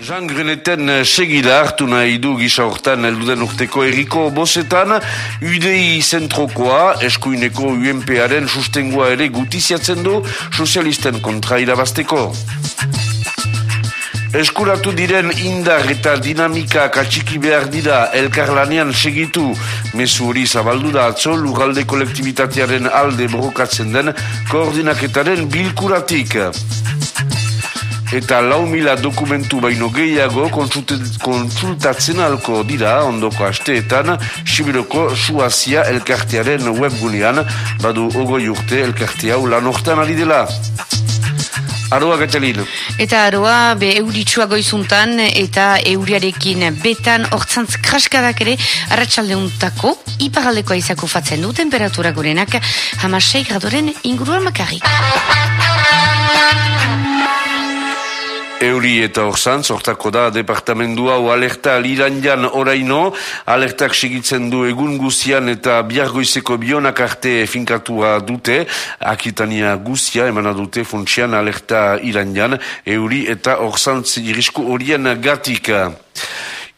Jean Greneten eh, segida hartu nahi du gisa hortan elduden urteko eriko bosetan, UDI zentrokoa, eskuineko UNP-aren sustengoa ere gutiziatzen du sozialisten kontra irabazteko. Eskuratu diren indar eta dinamika katxiki behar dira elkarlanean segitu. Mesu hori zabaldu da atzo lugalde kolektibitatearen alde brokatzen den koordinaketaren bilkuratik eta lau mila dokumentu baino gehiago konsultatzen alko dira ondoko asteetan Sibiroko Suazia elkartearen webgunean badu ogoi urte elkartea lan hortan ari dela. Aroa Gatxalin. Eta aroa be euritsua goizuntan eta euriarekin betan hortzantz kraskadak ere arratsalde iparaldekoa izako fatzen du temperatura gorenak hamasei gradoren inguruan makarrik. Euri eta orzan, sortako da departamendu hau alerta liranjan oraino, alertak segitzen du egun guzian eta biargoizeko bionak arte finkatua dute, akitania guzia emana dute funtsian alerta iranjan, euri eta orzan irisku horien gatika.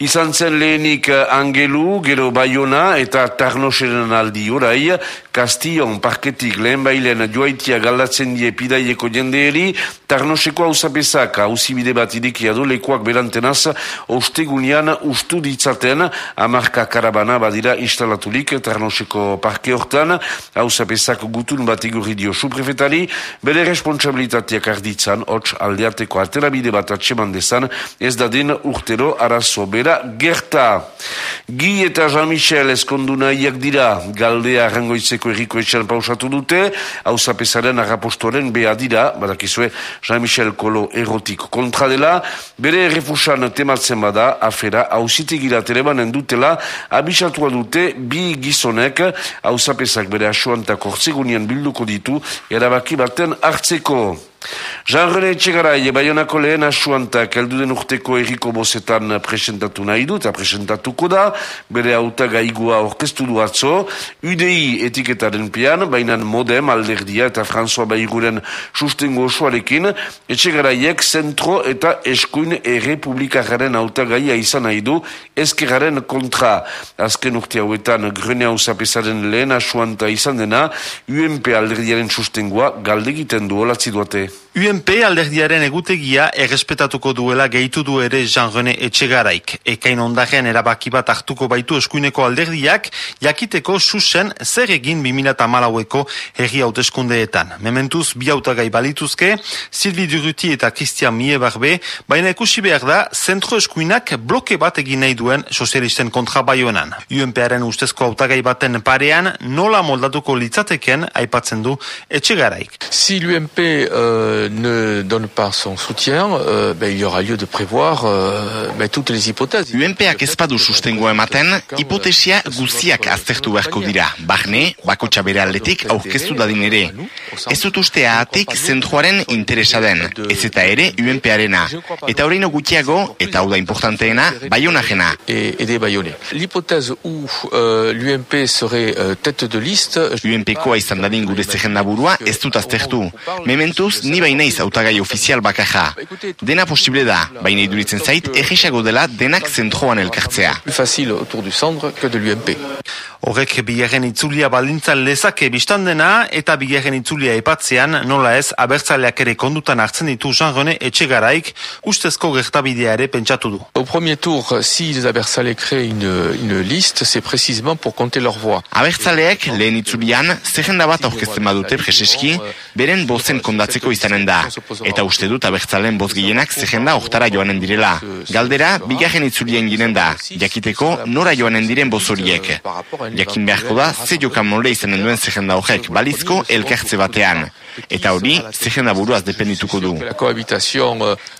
Izan zen lehenik eh, Angelu, gero Bayona eta Tarnoseren aldi orai, Kastion parketik lehen bailen joaitia galdatzen die pidaieko jendeeri, Tarnoseko hausapezak hausibide bat idikia du lekuak berantenaz, ostegunian ustu ditzaten, amarka karabana badira instalatulik Tarnoseko parke hortan, hausapezak gutun bat igurri dio suprefetari, bere responsabilitateak arditzan, hots aldeateko alterabide bat atseman dezan, ez dadin urtero arazo bera gerta. Gi eta Jean-Michel eskondu nahiak dira. Galdea rangoitzeko erriko etxan pausatu dute, hau zapesaren agapostoren beha dira, badakizue Jean-Michel Kolo erotik kontra dela, bere refusan tematzen bada, afera hau zitegira telebanen dutela, abisatua dute bi gizonek. Hau zapesak bere asuantak ortsegunian bilduko ditu, erabaki baten hartzeko. Jean-René Etxegarai, Bayonako lehen asuantak elduden urteko erriko bozetan presentatu nahi du, eta presentatuko da, bere auta gaigua orkestu du atzo, UDI etiketaren pian, bainan modem alderdia eta François Baiguren sustengo osoarekin, Etxegaraiek zentro eta eskuin errepublikaren auta gaia izan nahi du, ezkeraren kontra. Azken urte hauetan, grene hau zapesaren lehen asuanta izan dena, UMP alderdiaren sustengoa galdegiten du olatzi duate. Amen. UNP alderdiaren egutegia errespetatuko duela gehitu du ere Jean-René Etxegaraik. Ekain ondaren erabaki bat hartuko baitu eskuineko alderdiak, jakiteko susen zer egin 2008ko herri hauteskundeetan. Mementuz bi hautagai balituzke, Silvi Duruti eta Christian Miebarbe, baina ekusi behar da, zentro eskuinak bloke bat egin nahi duen sozialisten kontra baionan. UNParen ustezko hautagai baten parean, nola moldatuko litzateken aipatzen du Etxegaraik. Si l'UMP euh, ne donne pas son soutien, euh, ben, il y aura lieu de prévoir euh, ben, toutes les hypothèses. UNPak ez badu sustengo ematen, hipotesia guziak aztertu beharko dira. Barne, bakotxa bere aldetik aurkeztu dadin ere. Ez dut ustea atik zentroaren interesa den, ez eta ere UNParena. Eta horreino gutxiago, eta hau da importanteena, baionajena. Et, et bayone. L'hypothèse où euh, l'UMP serait euh, tête de liste... UNPkoa izan dadin gure zehenda burua ez dut aztertu. Mementuz, ni bainaiz autagai ofizial bakaja. Dena posible da, baina iduritzen zait, egisago dela denak zentroan elkartzea. Plus facile autour du centre que de l'UMP. Horrek bigarren itzulia balintza lezake dena eta bigarren itzulia epatzean nola ez abertzaleak ere kondutan hartzen ditu Jean-René Etxegaraik ustezko gertabidea ere pentsatu du. Au premier tour, si les abertzale créent une, une liste, c'est précisément pour compter leur voix. Abertzaleak lehen itzulian, zerrenda bat aurkezten badute preseski, beren bozen kondatzeko izanen da. Eta uste dut abertzalen boz gehienak zerrenda oktara joanen direla. Galdera, bigarren itzulien ginen da, jakiteko nora joanen diren boz horiek. Jakin beharko da, ze jokan molde izanen duen zehenda horrek, balizko elkartze batean. Eta hori, zehenda buruaz dependituko du.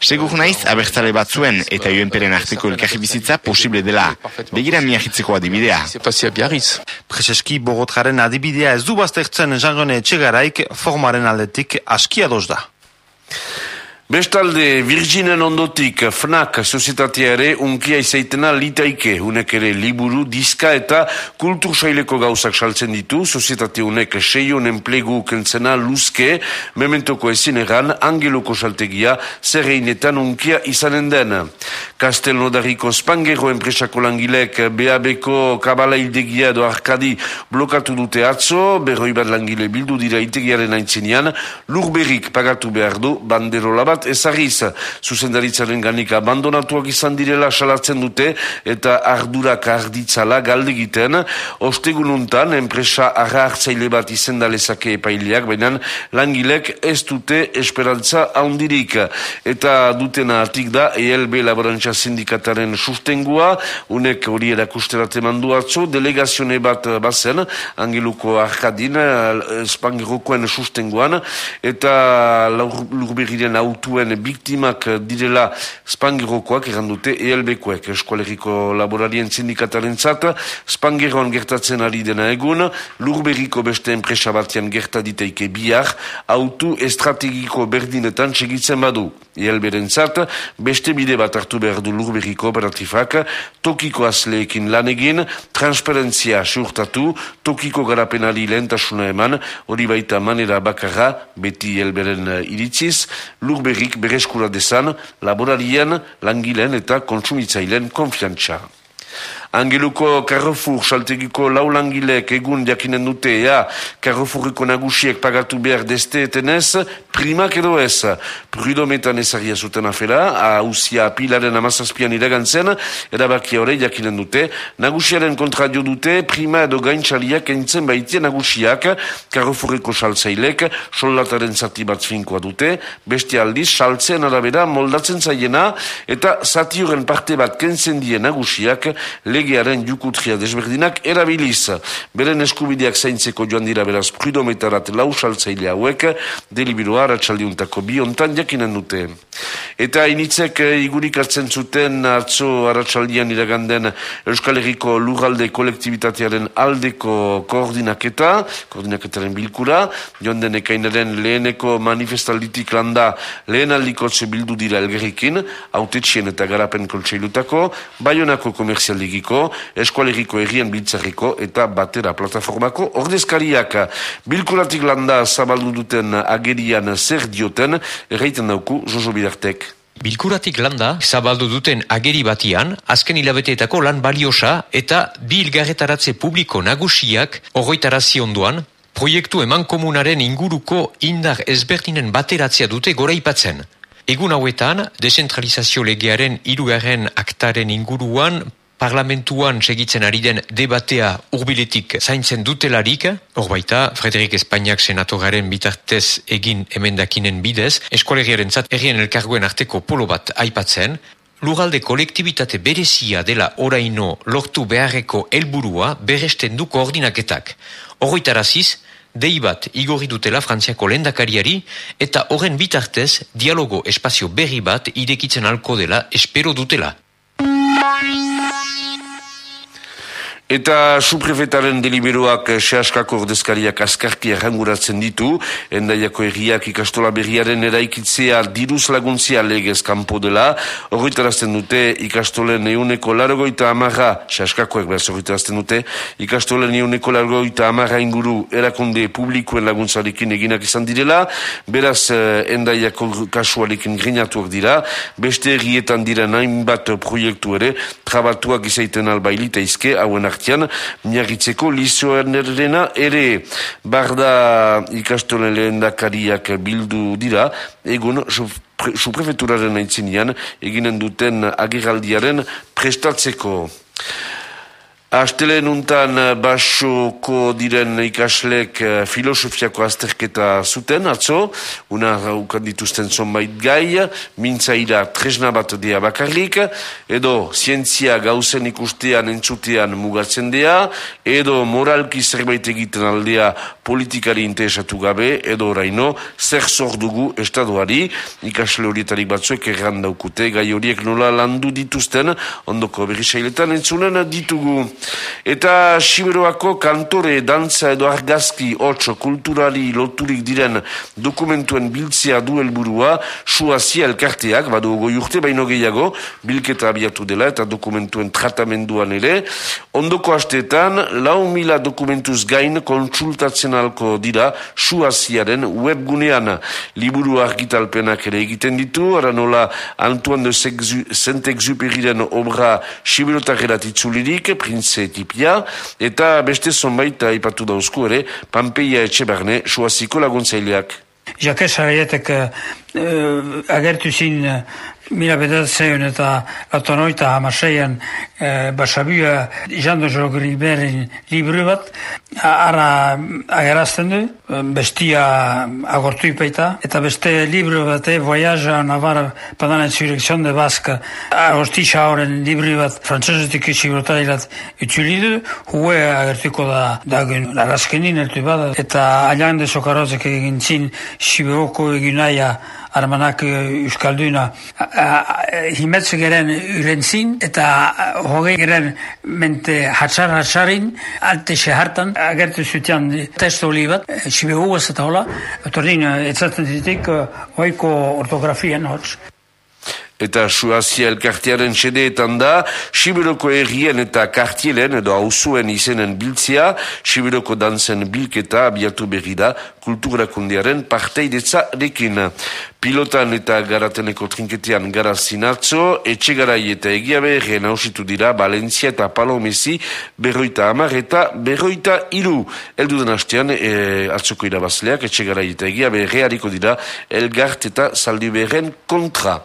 Segur naiz, abertzale batzuen eta UNPren arteko elkarri bizitza posible dela. Begira miahitzeko adibidea. Prezeski, Bogotraren adibidea ez du baztertzen jangone etxegaraik formaren aldetik askia doz da. Bestalde, Virginen ondotik FNAC sozietatea ere unkia izaitena litaike, unek ere liburu, diska eta kultur saileko gauzak saltzen ditu, sozietate unek seion enplegu kentzena luzke, mementoko ezin egan, angeloko saltegia, zerreinetan unkia izanen den. Kastelnodariko Spangero enpresako langilek BABko kabala hildegia edo arkadi blokatu dute atzo, berroi bat langile bildu dira itegiaren aintzinean, lurberik pagatu behar du banderola bat ezagriz. Zuzendaritzaren ganik abandonatuak izan direla salatzen dute eta ardurak arditzala galde egiten. Ostegununtan, enpresa arra hartzaile bat izendalezake epaileak, baina langilek ez dute esperantza haundirik. Eta dutena atik da, ELB laborantza sindikataren sustengua, unek hori erakusterat mandu atzo, delegazione bat bazen, angeluko arkadin, espangirokoen sustenguan, eta lurberiren autuen biktimak direla spangirokoak errandute ELB-koek, eskualeriko laborarien sindikataren zata, spangiroan gertatzen ari dena egun, lurberiko beste enpresa batian gertaditeike bihar, autu estrategiko berdinetan segitzen badu. ELB-ren zata, beste bide bat hartu behar du lurberiko operatifak, tokiko azleekin lan egin, transparentzia surtatu, tokiko garapenari lehentasuna eman, hori baita manera bakarra, beti elberen iritziz, lurberrik bereskura dezan, laborarien, langileen eta kontsumitzaileen konfiantza. Angeluko Carrefour saltegiko laulangilek egun jakinen dute ea Carrefouriko nagusiek pagatu behar deste etenez primak edo ez. Prudometan ezagia zuten afera hausia pilaren amazazpian iragantzen erabakia hori jakinen dute. Nagusiaren kontra dio dute prima edo gaintxaliak entzen baitie nagusiak. Carrefouriko saltzailek soldataren zati bat finkoa dute. Beste aldiz saltzen arabera moldatzen zaiena eta zati horren parte bat kentzen die nagusiak legearen jukutria desberdinak erabiliz. Beren eskubideak zaintzeko joan dira beraz prudometarat lausaltzaile hauek, delibirua aratsaldiuntako bi ontan jakinen dute. Eta initzek eh, igurik hartzen zuten atzo aratsaldian iraganden Euskal Herriko Lugalde kolektibitatearen aldeko koordinaketa, koordinaketaren bilkura, joan den ekainaren leheneko manifestalditik landa lehen aldikotze bildu dira elgerrikin, autetxien eta garapen koltsailutako, baionako komerzialigiko Biltzarriko, Eskualeriko Errien Biltzarriko eta Batera Plataformako ordezkariak bilkuratik landa zabaldu duten agerian zer dioten, erraiten dauku Jojo Bidartek. Bilkuratik landa zabaldu duten ageri batian, azken hilabeteetako lan baliosa eta bi ilgarretaratze publiko nagusiak horroitarazi onduan, proiektu eman komunaren inguruko indar ezbertinen bateratzea dute gora ipatzen. Egun hauetan, desentralizazio legearen irugarren aktaren inguruan parlamentuan segitzen ari den debatea urbiletik zaintzen dutelarik, hor baita, Frederik Espainiak senatoraren bitartez egin emendakinen bidez, eskolegiaren zat errien elkarguen arteko polo bat aipatzen, Lugalde kolektibitate berezia dela oraino lortu beharreko helburua beresten du koordinaketak. Horroitaraziz, dei bat igorri dutela frantziako lendakariari eta horren bitartez dialogo espazio berri bat idekitzen alko dela espero dutela. Eta suprefetaren deliberoak eh, sehaskako ordezkariak askarki erranguratzen ditu, endaiako erriak ikastola berriaren eraikitzea diruz laguntzia legez kanpo dela, horretarazten dute ikastolen euneko largoita amarra, sehaskakoek behar horretarazten dute, ikastolen euneko largoita amarra inguru erakunde publikoen laguntzarekin eginak izan direla, beraz eh, endaiako kasuarekin grinatuak dira, beste errietan dira nahin bat proiektu ere, trabatuak izaiten albailita izke, hauen artian, miagitzeko lizoen ere barda ikastolen lehen dakariak bildu dira, egun suprefeturaren aintzinean eginen duten agiraldiaren prestatzeko. Aztelen untan eh, basoko diren ikaslek eh, filosofiako azterketa zuten, atzo, una ukan dituzten zonbait gai, mintzaira tresna bat dea bakarrik, edo zientzia gauzen ikustean entzutean mugatzen dea, edo moralki zerbait egiten aldea politikari interesatu gabe, edo oraino, zer zor dugu estaduari, ikasle horietarik batzuek erran daukute, gai horiek nola landu dituzten, ondoko berri sailetan entzunen ditugu. Eta Siberoako kantore, dantza edo argazki, hotxo, kulturali loturik diren dokumentuen biltzea du helburua suazia elkarteak, badu goi urte baino gehiago, bilketa abiatu dela eta dokumentuen tratamenduan ere. Ondoko hasteetan, lau mila dokumentuz gain kontsultatzen alko dira suaziaren webgunean liburu argitalpenak ere egiten ditu, ara nola Antoine de Saint-Exuperiren obra Siberotak eratitzulirik, Prince Tipia, eta beste zonbait ipatu dauzku ere, Pampeia Etxebarne, suaziko laguntzaileak. Jakes Arietek uh, agertu zin uh, mila bedatzen eta atonoita hamaseian uh, basabua Jean de Jogriberin libru bat ara agerazten du bestia agortu eta beste libru bat e Voyage a Navarra pendant l'insurrection de Basque agostitza horren libru bat frantzesetik isibrotailat utzulidu hue agertuko da dagun arazkenin ertu bada eta alian de Sokarozek egin zin Siberoko eginaia armanak euskalduna himetzu geren urentzin eta hogei geren mente hatxar hatxarin alte hartan agertu zutean testo holi bat Siberu eta hola etordin etzaten ditik hoiko ortografian hotz eta Suazia elkartiaren sedeetan da, Sibiroko errien eta kartielen edo hausuen izenen biltzia, Sibiroko danzen bilketa abiatu berri da, kulturakundiaren parteidetza dekin. Pilotan eta garateneko trinketean gara zinatzo, etxegarai eta egiabe erren hausitu dira, Valencia eta Palomesi, berroita amar eta berroita iru. Eldu hastean, e, atzoko irabazleak, etxegarai eta egiabe erreariko dira, elgart eta zaldi kontra.